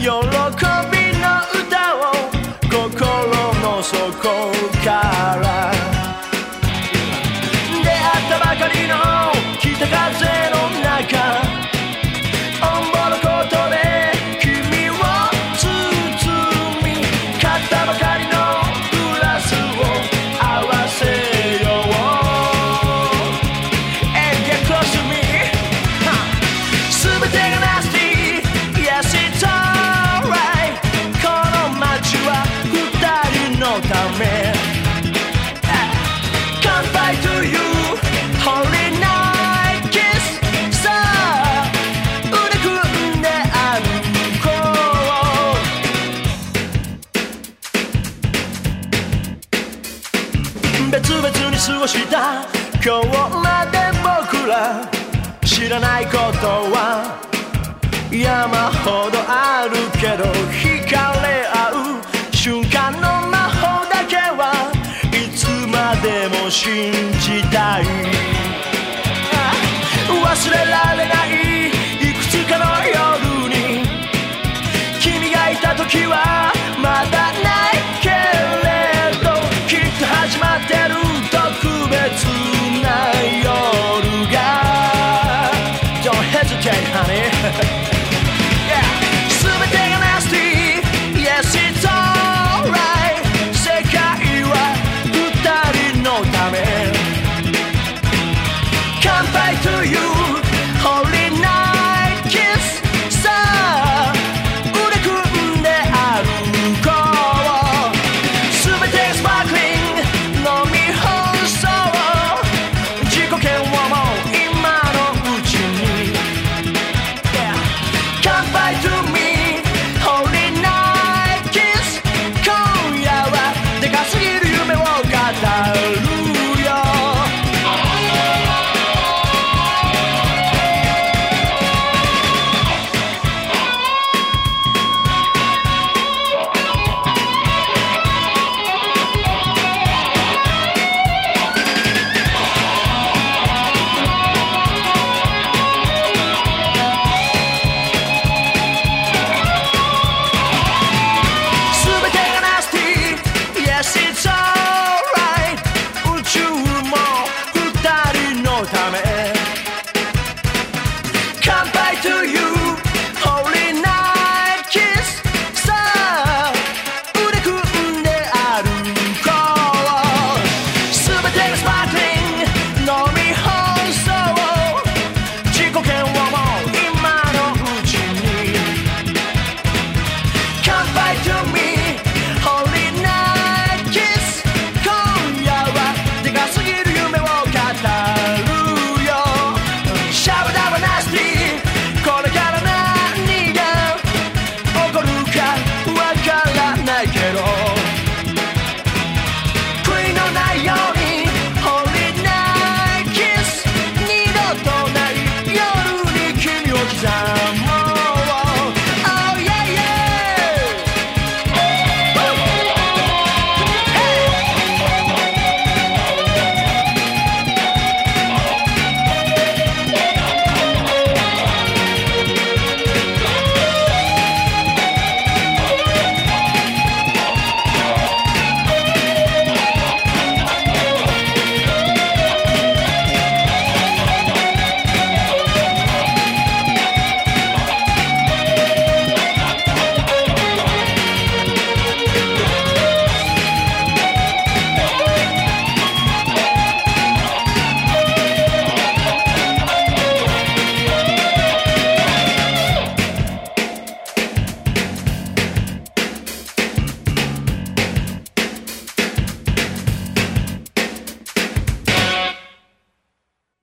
有落空。過ごした今日まで僕ら知らないことは山ほどあるけど惹かれ合う瞬間の魔法だけはいつまでも信じたい。忘れられないいくつかの夜に君がいた時は